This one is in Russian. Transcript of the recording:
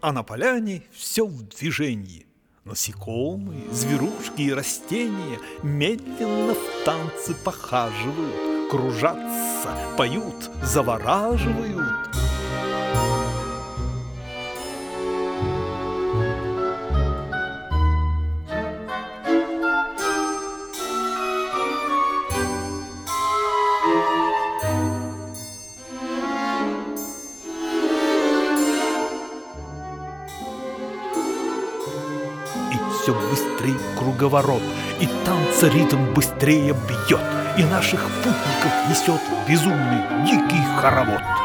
А на поляне все в движении. Насекомые, зверушки и растения Медленно в танцы похаживают, Кружатся, поют, завораживают. Все быстрее круговорот, и танца ритм быстрее бьет, И наших путников несет безумный дикий хоровод.